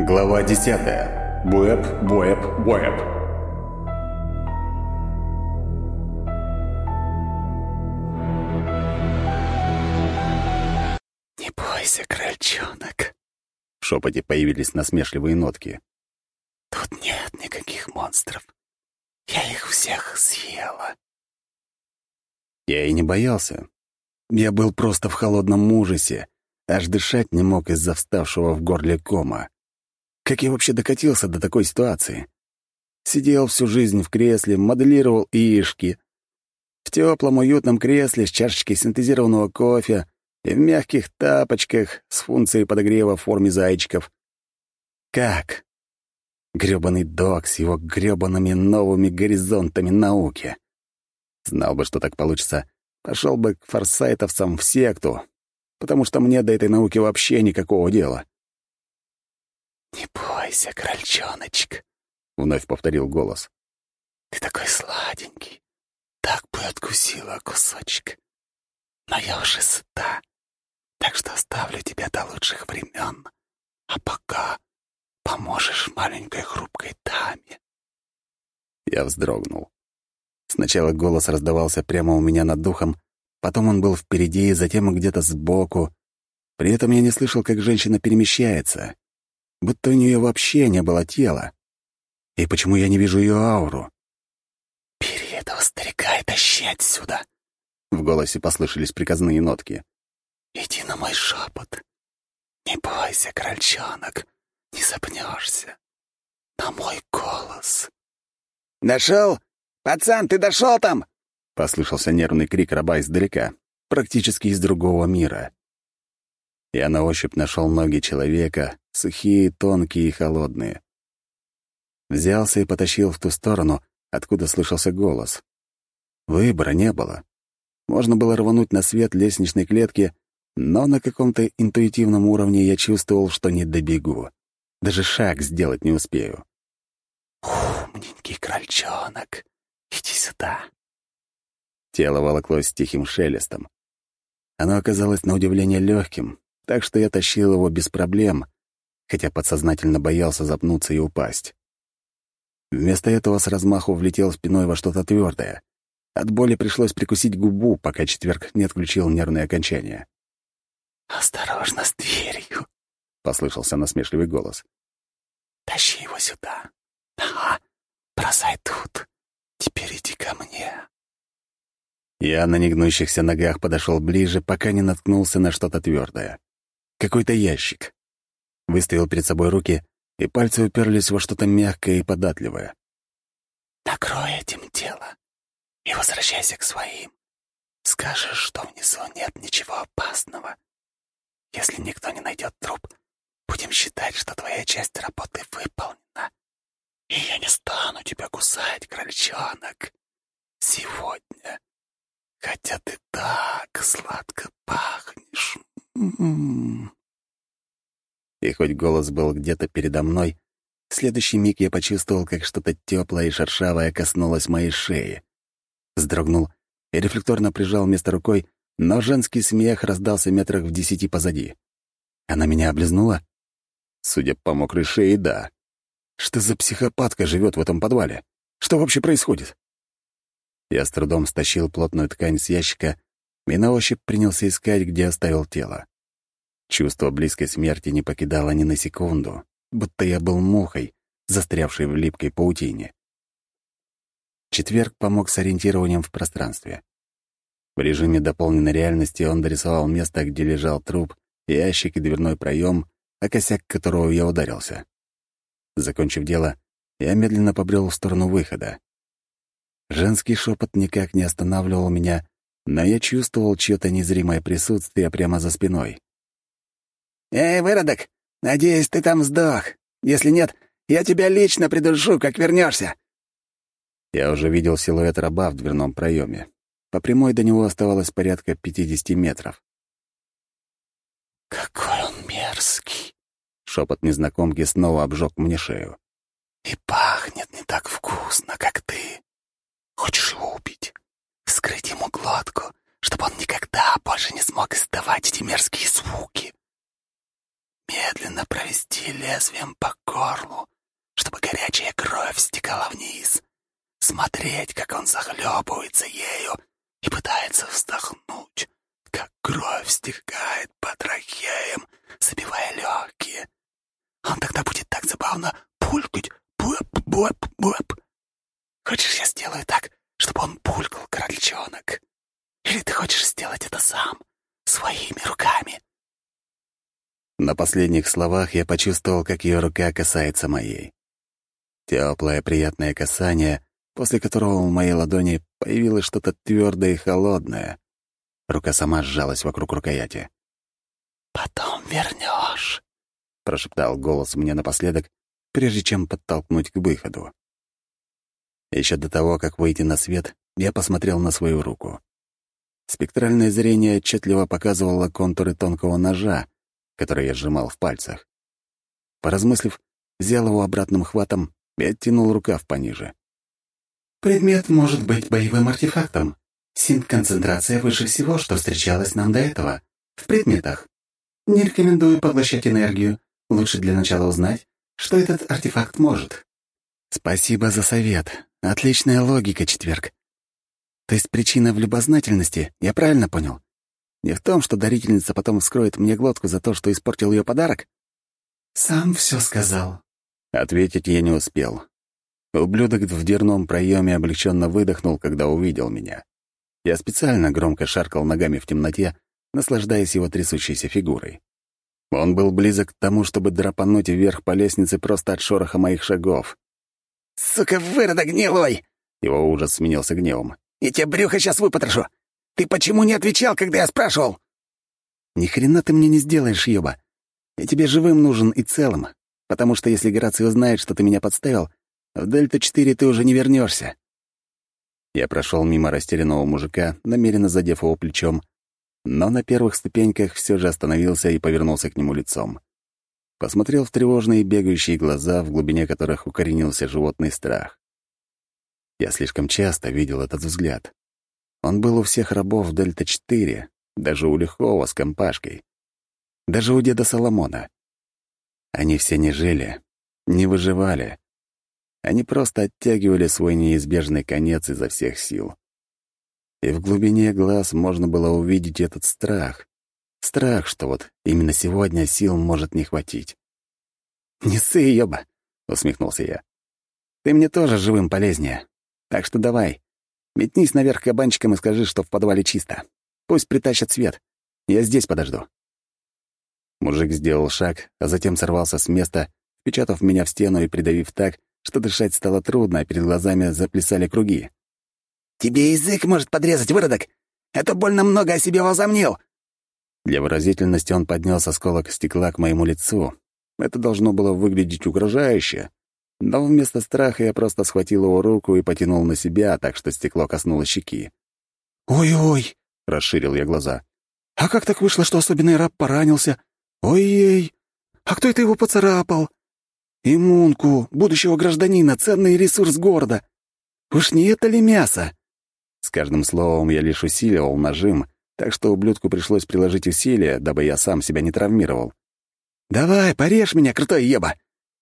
Глава 10. Буэп, буэп, буэп. «Не бойся, крольчонок!» В шепоте появились насмешливые нотки. «Тут нет никаких монстров. Я их всех съела». Я и не боялся. Я был просто в холодном ужасе, аж дышать не мог из-за вставшего в горле кома. Как я вообще докатился до такой ситуации? Сидел всю жизнь в кресле, моделировал яишки. В теплом уютном кресле с чашечкой синтезированного кофе и в мягких тапочках с функцией подогрева в форме зайчиков. Как? Грёбаный док с его грёбаными новыми горизонтами науки. Знал бы, что так получится, пошел бы к форсайтовцам в секту, потому что мне до этой науки вообще никакого дела. «Не бойся, крольчоночек», — вновь повторил голос. «Ты такой сладенький, так бы откусила кусочек. Но я уже сыта, так что оставлю тебя до лучших времен. А пока поможешь маленькой хрупкой даме». Я вздрогнул. Сначала голос раздавался прямо у меня над духом, потом он был впереди, затем где-то сбоку. При этом я не слышал, как женщина перемещается, будто у нее вообще не было тела. И почему я не вижу ее ауру? «Бери этого старика и тащи отсюда!» В голосе послышались приказные нотки. «Иди на мой шепот. Не бойся, крольчонок, не запнешься. На мой голос». «Дошел? Пацан, ты дошел там?» — послышался нервный крик раба издалека, практически из другого мира. Я на ощупь нашел ноги человека, сухие, тонкие и холодные. Взялся и потащил в ту сторону, откуда слышался голос. Выбора не было. Можно было рвануть на свет лестничной клетки, но на каком-то интуитивном уровне я чувствовал, что не добегу. Даже шаг сделать не успею. «Умненький крольчонок, иди сюда!» Тело волоклось тихим шелестом. Оно оказалось на удивление легким, так что я тащил его без проблем, хотя подсознательно боялся запнуться и упасть. Вместо этого с размаху влетел спиной во что-то твердое. От боли пришлось прикусить губу, пока четверг не отключил нервные окончания. «Осторожно с дверью», — послышался насмешливый голос. «Тащи его сюда. Ага, бросай тут. Теперь иди ко мне». Я на негнущихся ногах подошел ближе, пока не наткнулся на что-то твердое. Какой-то ящик. Выставил перед собой руки, и пальцы уперлись во что-то мягкое и податливое. «Накрой этим тело и возвращайся к своим. Скажешь, что внизу нет ничего опасного. Если никто не найдет труп, будем считать, что твоя часть работы выполнена. И я не стану тебя кусать, крольчонок. Сегодня. Хотя ты так сладко пахнешь. М -м -м. И хоть голос был где-то передо мной, в следующий миг я почувствовал, как что-то теплое и шершавое коснулось моей шеи. Вздрогнул и рефлекторно прижал место рукой, но женский смех раздался метрах в десяти позади. Она меня облизнула? Судя по мокрой шее, да. Что за психопатка живет в этом подвале? Что вообще происходит? Я с трудом стащил плотную ткань с ящика и на ощупь принялся искать, где оставил тело. Чувство близкой смерти не покидало ни на секунду, будто я был мухой, застрявшей в липкой паутине. Четверг помог с ориентированием в пространстве. В режиме дополненной реальности он дорисовал место, где лежал труп, ящик и дверной проем, о косяк которого я ударился. Закончив дело, я медленно побрел в сторону выхода. Женский шепот никак не останавливал меня, но я чувствовал чьё-то незримое присутствие прямо за спиной. «Эй, выродок, надеюсь, ты там сдох. Если нет, я тебя лично придушу, как вернешься. Я уже видел силуэт раба в дверном проеме. По прямой до него оставалось порядка 50 метров. «Какой он мерзкий!» — шепот незнакомки снова обжег мне шею. «И пахнет не так вкусно, как ты. Хочешь его убить? Вскрыть ему глотку, чтобы он никогда больше не смог издавать эти мерзкие звуки. Медленно провести лезвием по горлу, чтобы горячая кровь стекала вниз, смотреть, как он захлебывается ею и пытается вздохнуть, как кровь стекает по трахеям, забивая легкие. Он тогда будет так забавно пулькать, буэп-буэп-буэп. Хочешь, я сделаю так, чтобы он пулькал, крольчонок? Или ты хочешь сделать это сам, своими руками?» На последних словах я почувствовал, как ее рука касается моей. Теплое, приятное касание, после которого в моей ладони появилось что-то твердое и холодное. Рука сама сжалась вокруг рукояти. «Потом вернешь, прошептал голос мне напоследок, прежде чем подтолкнуть к выходу. Еще до того, как выйти на свет, я посмотрел на свою руку. Спектральное зрение отчетливо показывало контуры тонкого ножа, который я сжимал в пальцах. Поразмыслив, взял его обратным хватом и оттянул рукав пониже. «Предмет может быть боевым артефактом. Синт-концентрация выше всего, что встречалось нам до этого. В предметах. Не рекомендую поглощать энергию. Лучше для начала узнать, что этот артефакт может». «Спасибо за совет. Отличная логика, четверг. То есть причина в любознательности, я правильно понял? Не в том, что дарительница потом вскроет мне глотку за то, что испортил ее подарок? «Сам все сказал». Ответить я не успел. Ублюдок в дверном проеме облегченно выдохнул, когда увидел меня. Я специально громко шаркал ногами в темноте, наслаждаясь его трясущейся фигурой. Он был близок к тому, чтобы драпануть вверх по лестнице просто от шороха моих шагов. «Сука, выродок гнилой!» Его ужас сменился гневом. «Я тебе брюхо сейчас выпотрошу! Ты почему не отвечал, когда я спрашивал?» «Ни хрена ты мне не сделаешь, ёба. Я тебе живым нужен и целым, потому что если Гораций узнает, что ты меня подставил, в Дельта-4 ты уже не вернешься. Я прошел мимо растерянного мужика, намеренно задев его плечом, но на первых ступеньках все же остановился и повернулся к нему лицом. Посмотрел в тревожные бегающие глаза, в глубине которых укоренился животный страх. Я слишком часто видел этот взгляд. Он был у всех рабов Дельта-4, даже у Лихова с компашкой. Даже у деда Соломона. Они все не жили, не выживали. Они просто оттягивали свой неизбежный конец изо всех сил. И в глубине глаз можно было увидеть этот страх. Страх, что вот именно сегодня сил может не хватить. «Не ссы, ёба!» — усмехнулся я. «Ты мне тоже живым полезнее. Так что давай, Метнись наверх кабанчиком и скажи, что в подвале чисто. Пусть притащат свет. Я здесь подожду». Мужик сделал шаг, а затем сорвался с места, впечатав меня в стену и придавив так, что дышать стало трудно, а перед глазами заплясали круги. «Тебе язык может подрезать, выродок! Это больно много о себе возомнил!» Для выразительности он поднес осколок стекла к моему лицу. Это должно было выглядеть угрожающе, но вместо страха я просто схватил его руку и потянул на себя, так что стекло коснулось щеки. «Ой-ой!» — расширил я глаза. «А как так вышло, что особенный раб поранился? Ой-ей! А кто это его поцарапал? Иммунку, будущего гражданина, ценный ресурс города. Уж не это ли мясо?» С каждым словом я лишь усиливал нажим, так что ублюдку пришлось приложить усилия, дабы я сам себя не травмировал. «Давай, порежь меня, крутой еба!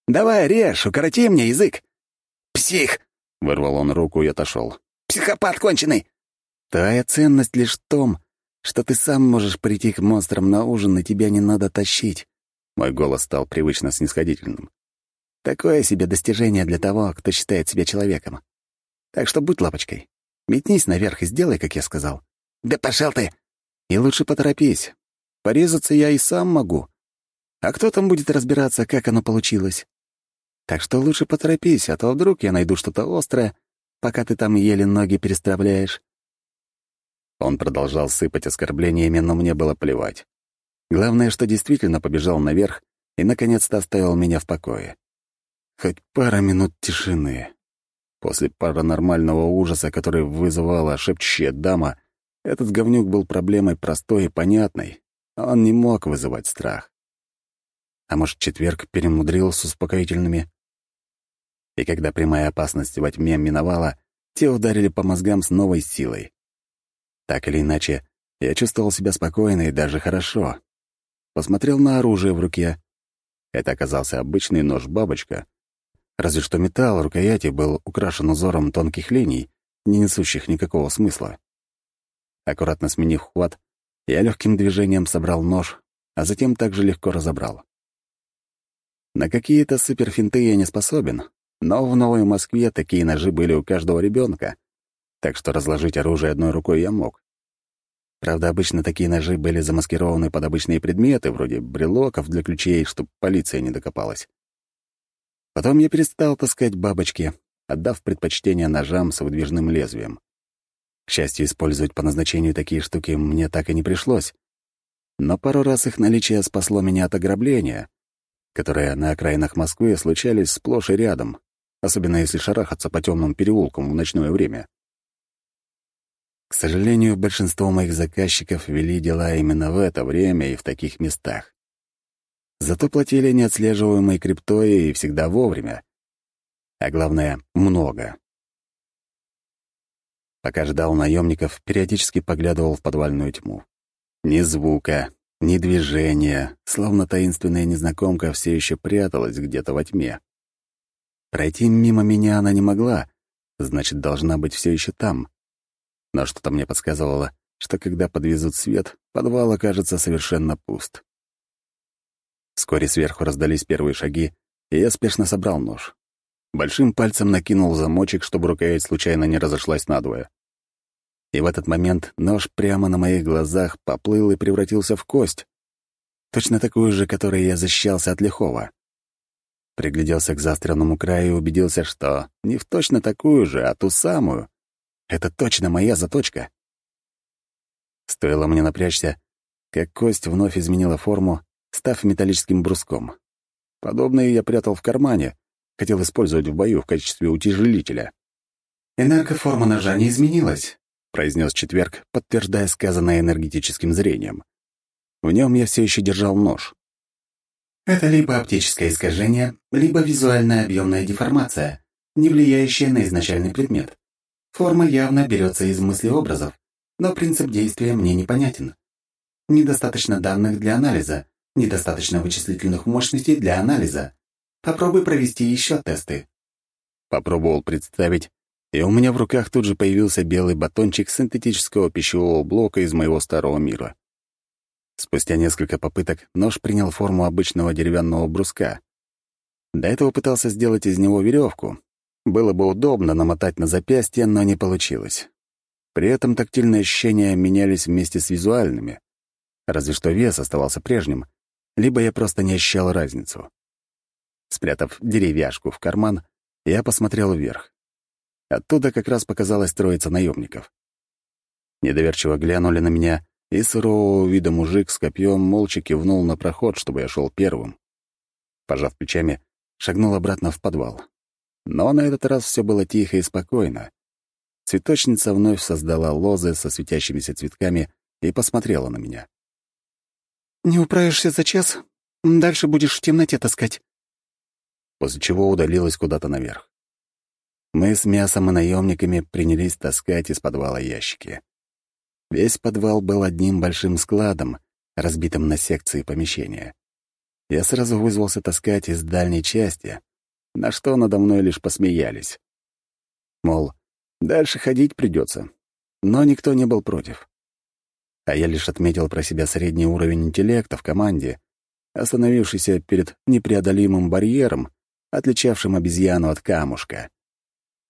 Давай, режь, укороти мне язык!» «Псих!» — вырвал он руку и отошел. «Психопат конченый!» «Твоя ценность лишь в том, что ты сам можешь прийти к монстрам на ужин, и тебя не надо тащить». Мой голос стал привычно снисходительным. «Такое себе достижение для того, кто считает себя человеком. Так что будь лапочкой. Метнись наверх и сделай, как я сказал». «Да пошел ты!» «И лучше поторопись. Порезаться я и сам могу. А кто там будет разбираться, как оно получилось?» Так что лучше поторопись, а то вдруг я найду что-то острое, пока ты там еле ноги переставляешь». Он продолжал сыпать оскорблениями, но мне было плевать. Главное, что действительно побежал наверх и, наконец-то, оставил меня в покое. Хоть пара минут тишины. После паранормального ужаса, который вызывала шепчущая дама, этот говнюк был проблемой простой и понятной. Он не мог вызывать страх. А может, четверг перемудрил с успокоительными? И когда прямая опасность во тьме миновала, те ударили по мозгам с новой силой. Так или иначе, я чувствовал себя спокойно и даже хорошо. Посмотрел на оружие в руке. Это оказался обычный нож-бабочка, разве что металл рукояти был украшен узором тонких линий, не несущих никакого смысла. Аккуратно сменив хват, я легким движением собрал нож, а затем также легко разобрал. На какие-то суперфинты я не способен, но в Новой Москве такие ножи были у каждого ребенка, так что разложить оружие одной рукой я мог. Правда, обычно такие ножи были замаскированы под обычные предметы, вроде брелоков для ключей, чтобы полиция не докопалась. Потом я перестал таскать бабочки, отдав предпочтение ножам с выдвижным лезвием. К счастью, использовать по назначению такие штуки мне так и не пришлось. Но пару раз их наличие спасло меня от ограбления, которые на окраинах Москвы случались сплошь и рядом, особенно если шарахаться по темным переулкам в ночное время. К сожалению, большинство моих заказчиков вели дела именно в это время и в таких местах. Зато платили неотслеживаемой криптой и всегда вовремя. А главное — много. Пока ждал наемников, периодически поглядывал в подвальную тьму. Ни звука, ни движения, словно таинственная незнакомка все еще пряталась где-то во тьме. Пройти мимо меня она не могла, значит, должна быть все еще там. Но что-то мне подсказывало, что когда подвезут свет, подвал окажется совершенно пуст. Вскоре сверху раздались первые шаги, и я спешно собрал нож. Большим пальцем накинул замочек, чтобы рукоять случайно не разошлась надвое. И в этот момент нож прямо на моих глазах поплыл и превратился в кость, точно такую же, которой я защищался от лихого. Пригляделся к заостренному краю и убедился, что не в точно такую же, а ту самую. Это точно моя заточка. Стоило мне напрячься, как кость вновь изменила форму, став металлическим бруском. Подобное я прятал в кармане, хотел использовать в бою в качестве утяжелителя. «Энергоформа ножа не изменилась», — произнес четверг, подтверждая сказанное энергетическим зрением. В нем я все еще держал нож. «Это либо оптическое искажение, либо визуальная объемная деформация, не влияющая на изначальный предмет. Форма явно берется из мыслеобразов, но принцип действия мне непонятен. Недостаточно данных для анализа, недостаточно вычислительных мощностей для анализа. Попробуй провести еще тесты. Попробовал представить, и у меня в руках тут же появился белый батончик синтетического пищевого блока из моего старого мира. Спустя несколько попыток нож принял форму обычного деревянного бруска. До этого пытался сделать из него веревку, было бы удобно намотать на запястье, но не получилось. При этом тактильные ощущения менялись вместе с визуальными. Разве что вес оставался прежним, либо я просто не ощущал разницу. Спрятав деревяшку в карман, я посмотрел вверх. Оттуда как раз показалась троица наемников. Недоверчиво глянули на меня, и сурового вида мужик с копьем молча кивнул на проход, чтобы я шел первым. Пожав плечами, шагнул обратно в подвал. Но на этот раз все было тихо и спокойно. Цветочница вновь создала лозы со светящимися цветками и посмотрела на меня. «Не управишься за час, дальше будешь в темноте таскать». После чего удалилась куда-то наверх. Мы с мясом и наемниками принялись таскать из подвала ящики. Весь подвал был одним большим складом, разбитым на секции помещения. Я сразу вызвался таскать из дальней части, на что надо мной лишь посмеялись. Мол, дальше ходить придется. Но никто не был против. А я лишь отметил про себя средний уровень интеллекта в команде, остановившийся перед непреодолимым барьером, отличавшим обезьяну от камушка.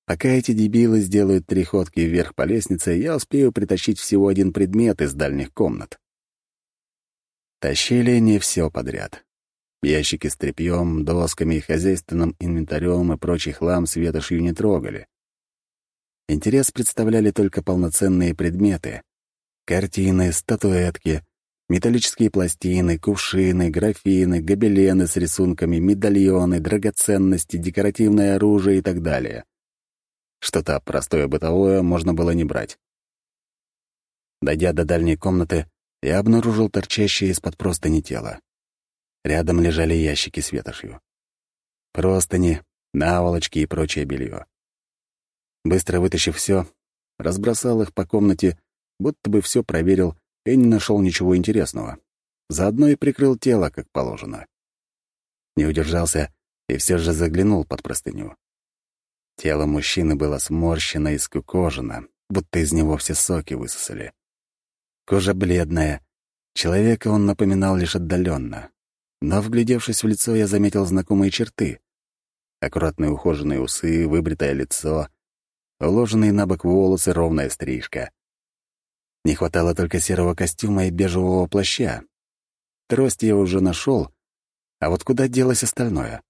Пока эти дебилы сделают три ходки вверх по лестнице, я успею притащить всего один предмет из дальних комнат. Тащили не все подряд. Ящики с тряпьем, досками, хозяйственным инвентарем и прочий хлам с ветошью не трогали. Интерес представляли только полноценные предметы. Картины, статуэтки, металлические пластины, кувшины, графины, гобелены с рисунками, медальоны, драгоценности, декоративное оружие и так далее. Что-то простое бытовое можно было не брать. Дойдя до дальней комнаты, я обнаружил торчащее из-под простыни тело. Рядом лежали ящики с ветошью. Простыни, наволочки и прочее белье. Быстро вытащив все, разбросал их по комнате, будто бы все проверил и не нашел ничего интересного. Заодно и прикрыл тело, как положено. Не удержался и все же заглянул под простыню. Тело мужчины было сморщено и скукожено, будто из него все соки высосали. Кожа бледная. Человека он напоминал лишь отдаленно. Но, вглядевшись в лицо, я заметил знакомые черты. Аккуратные ухоженные усы, выбритое лицо, уложенные на бок волосы, ровная стрижка. Не хватало только серого костюма и бежевого плаща. Трость я уже нашел, а вот куда делось остальное?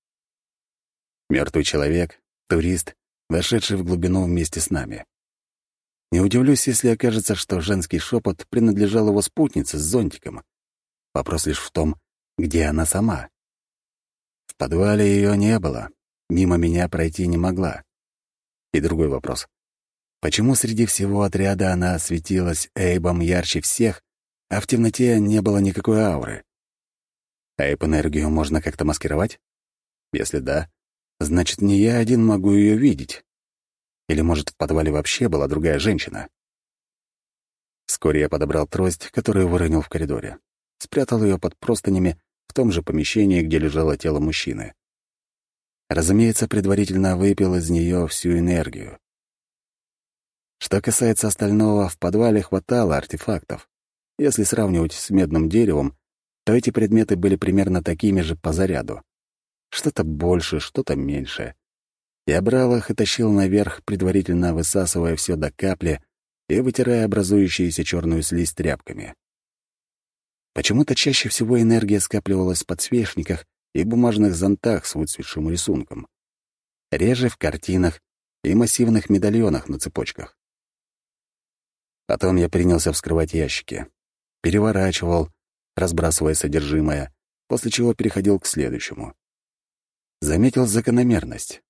Мертвый человек, турист, вошедший в глубину вместе с нами. Не удивлюсь, если окажется, что женский шепот принадлежал его спутнице с зонтиком. Вопрос лишь в том, где она сама. В подвале ее не было, мимо меня пройти не могла. И другой вопрос. Почему среди всего отряда она светилась Эйбом ярче всех, а в темноте не было никакой ауры? Эйб-энергию можно как-то маскировать? Если да, значит, не я один могу ее видеть. Или, может, в подвале вообще была другая женщина? Вскоре я подобрал трость, которую выронил в коридоре. Спрятал ее под простынями в том же помещении, где лежало тело мужчины. Разумеется, предварительно выпил из нее всю энергию. Что касается остального, в подвале хватало артефактов. Если сравнивать с медным деревом, то эти предметы были примерно такими же по заряду. Что-то больше, что-то меньше. Я брал их и тащил наверх, предварительно высасывая все до капли и вытирая образующуюся черную слизь тряпками. Почему-то чаще всего энергия скапливалась в подсвечниках и бумажных зонтах с выцветшим рисунком. Реже в картинах и массивных медальонах на цепочках. Потом я принялся вскрывать ящики. Переворачивал, разбрасывая содержимое, после чего переходил к следующему. Заметил закономерность.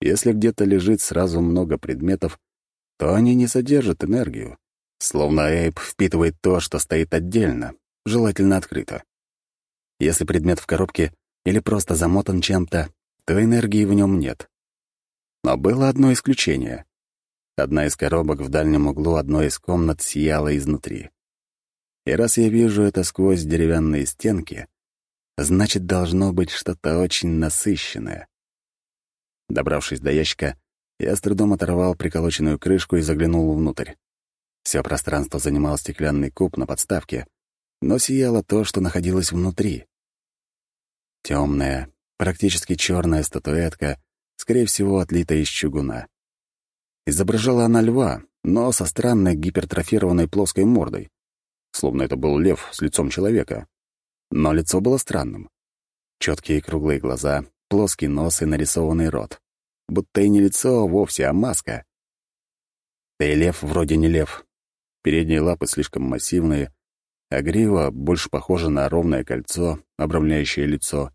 Если где-то лежит сразу много предметов, то они не содержат энергию. Словно Эйп впитывает то, что стоит отдельно, желательно открыто. Если предмет в коробке или просто замотан чем-то, то энергии в нем нет. Но было одно исключение. Одна из коробок в дальнем углу одной из комнат сияла изнутри. И раз я вижу это сквозь деревянные стенки, значит, должно быть что-то очень насыщенное. Добравшись до ящика, я с трудом оторвал приколоченную крышку и заглянул внутрь. Все пространство занимал стеклянный куб на подставке, но сияло то, что находилось внутри. Темная, практически черная статуэтка, скорее всего, отлитая из чугуна. Изображала она льва, но со странной гипертрофированной плоской мордой, словно это был лев с лицом человека. Но лицо было странным. Четкие круглые глаза, плоский нос и нарисованный рот. Будто и не лицо вовсе, а маска. Да и лев вроде не лев. Передние лапы слишком массивные, а грива больше похожа на ровное кольцо, обрамляющее лицо.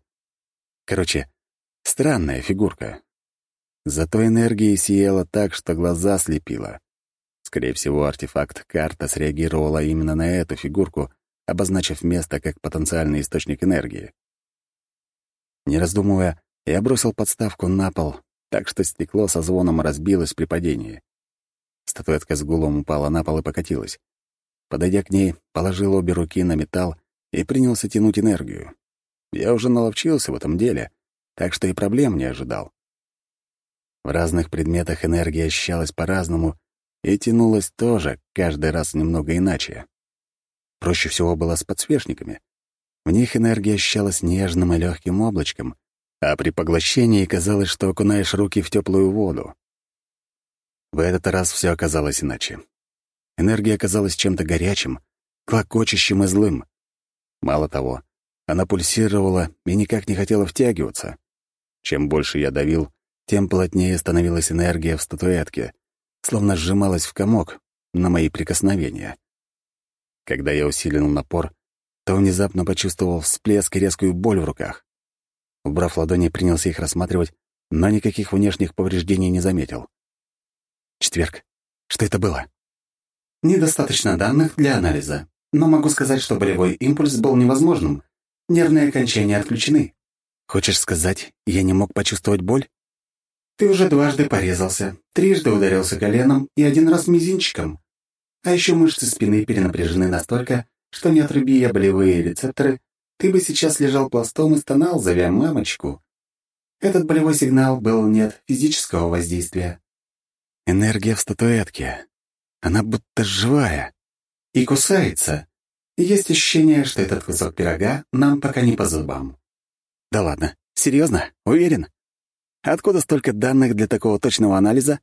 Короче, странная фигурка. Зато энергия сияла так, что глаза слепила. Скорее всего, артефакт-карта среагировала именно на эту фигурку, обозначив место как потенциальный источник энергии. Не раздумывая, я бросил подставку на пол, так что стекло со звоном разбилось при падении. Статуэтка с гулом упала на пол и покатилась. Подойдя к ней, положил обе руки на металл и принялся тянуть энергию. Я уже наловчился в этом деле, так что и проблем не ожидал. В разных предметах энергия ощущалась по-разному и тянулась тоже, каждый раз немного иначе. Проще всего было с подсвечниками. В них энергия ощущалась нежным и легким облачком, а при поглощении казалось, что окунаешь руки в теплую воду. В этот раз все оказалось иначе. Энергия оказалась чем-то горячим, клокочущим и злым. Мало того, она пульсировала и никак не хотела втягиваться. Чем больше я давил, тем плотнее становилась энергия в статуэтке, словно сжималась в комок на мои прикосновения. Когда я усилил напор, то внезапно почувствовал всплеск и резкую боль в руках. Убрав ладони, принялся их рассматривать, но никаких внешних повреждений не заметил. Четверг. Что это было? Недостаточно данных для анализа, но могу сказать, что болевой импульс был невозможным. Нервные окончания отключены. Хочешь сказать, я не мог почувствовать боль? Ты уже дважды порезался, трижды ударился коленом и один раз мизинчиком. А еще мышцы спины перенапряжены настолько, что не отруби я болевые рецепторы, ты бы сейчас лежал пластом и стонал, зовя мамочку. Этот болевой сигнал был не от физического воздействия. Энергия в статуэтке. Она будто живая. И кусается. Есть ощущение, что этот кусок пирога нам пока не по зубам. Да ладно. Серьезно? Уверен? Откуда столько данных для такого точного анализа?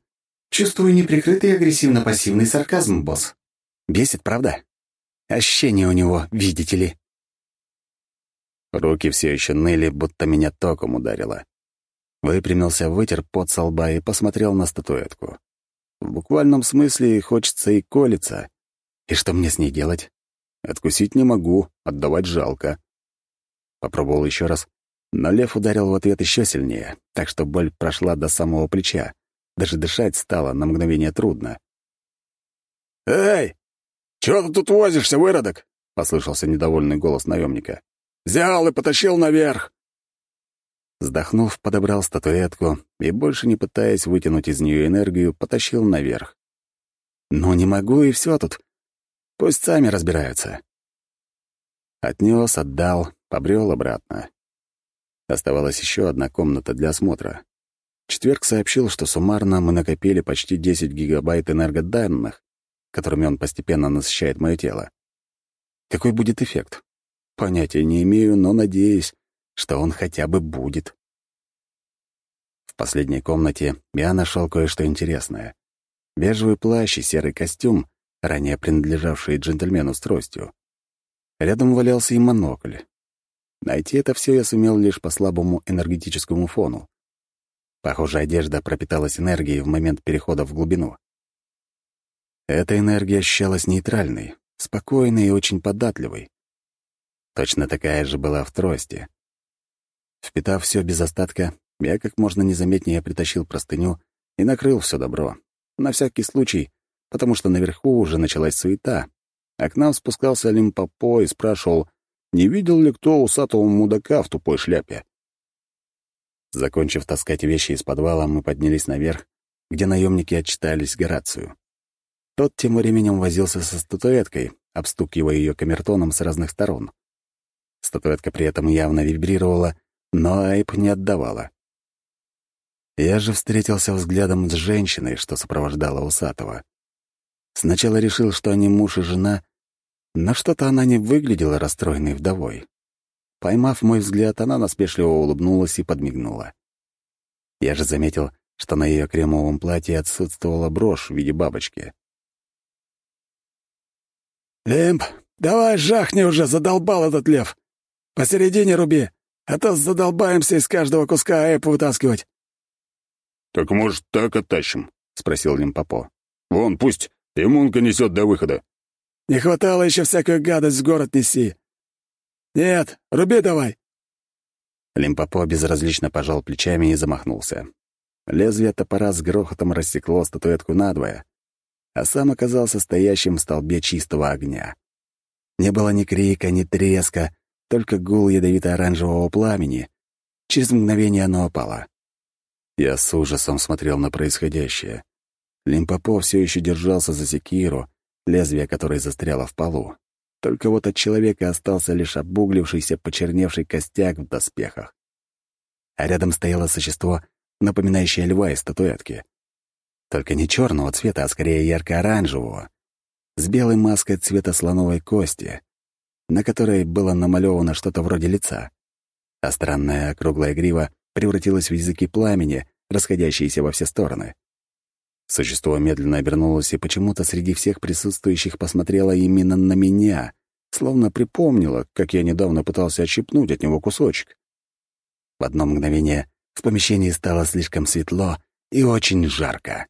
Чувствую неприкрытый агрессивно-пассивный сарказм, босс. Бесит, правда? Ощущение у него, видите ли. Руки все еще ныли, будто меня током ударило. Выпрямился, вытер пот со лба и посмотрел на статуэтку. В буквальном смысле хочется и колется. И что мне с ней делать? Откусить не могу, отдавать жалко. Попробовал еще раз, но лев ударил в ответ еще сильнее, так что боль прошла до самого плеча. Даже дышать стало на мгновение трудно. «Эй, чего ты тут возишься, выродок?» — послышался недовольный голос наемника. «Взял и потащил наверх!» Вздохнув, подобрал статуэтку и, больше не пытаясь вытянуть из нее энергию, потащил наверх. «Ну, не могу, и все тут. Пусть сами разбираются». Отнес, отдал, побрел обратно. Оставалась еще одна комната для осмотра. Четверг сообщил, что суммарно мы накопили почти 10 гигабайт энергоданных, которыми он постепенно насыщает мое тело. Какой будет эффект? Понятия не имею, но надеюсь, что он хотя бы будет. В последней комнате я нашел кое-что интересное. Бежевый плащ и серый костюм, ранее принадлежавшие джентльмену с тростью. Рядом валялся и монокль. Найти это все я сумел лишь по слабому энергетическому фону. Похоже, одежда пропиталась энергией в момент перехода в глубину. Эта энергия ощущалась нейтральной, спокойной и очень податливой. Точно такая же была в трости. Впитав все без остатка, я как можно незаметнее притащил простыню и накрыл все добро. На всякий случай, потому что наверху уже началась суета, а к нам спускался Лимпопо и спрашивал, не видел ли кто усатого мудака в тупой шляпе. Закончив таскать вещи из подвала, мы поднялись наверх, где наемники отчитались Горацию. Тот тем временем возился со статуэткой, обстукивая ее камертоном с разных сторон. Статуэтка при этом явно вибрировала, но Айп не отдавала. Я же встретился взглядом с женщиной, что сопровождала Усатого. Сначала решил, что они муж и жена, но что-то она не выглядела расстроенной вдовой. Поймав мой взгляд, она насмешливо улыбнулась и подмигнула. Я же заметил, что на ее кремовом платье отсутствовала брошь в виде бабочки. «Лимп, давай жахни уже, задолбал этот лев! Посередине руби, а то задолбаемся из каждого куска эп вытаскивать!» «Так, может, так оттащим?» — спросил Лимпопо. «Вон, пусть иммунка несет до выхода». «Не хватало еще всякую гадость в город неси. «Нет, руби давай!» Лимпопо безразлично пожал плечами и замахнулся. Лезвие топора с грохотом рассекло статуэтку надвое, а сам оказался стоящим в столбе чистого огня. Не было ни крика, ни треска, только гул ядовито-оранжевого пламени. Через мгновение оно опало. Я с ужасом смотрел на происходящее. Лимпопо все еще держался за секиру, лезвие которой застряло в полу. Только вот от человека остался лишь обуглившийся, почерневший костяк в доспехах. А рядом стояло существо, напоминающее льва из статуэтки. Только не черного цвета, а скорее ярко-оранжевого, с белой маской цвета слоновой кости, на которой было намалевано что-то вроде лица. А странная округлая грива превратилась в языки пламени, расходящиеся во все стороны. Существо медленно обернулось и почему-то среди всех присутствующих посмотрело именно на меня, словно припомнило, как я недавно пытался отщипнуть от него кусочек. В одно мгновение в помещении стало слишком светло и очень жарко.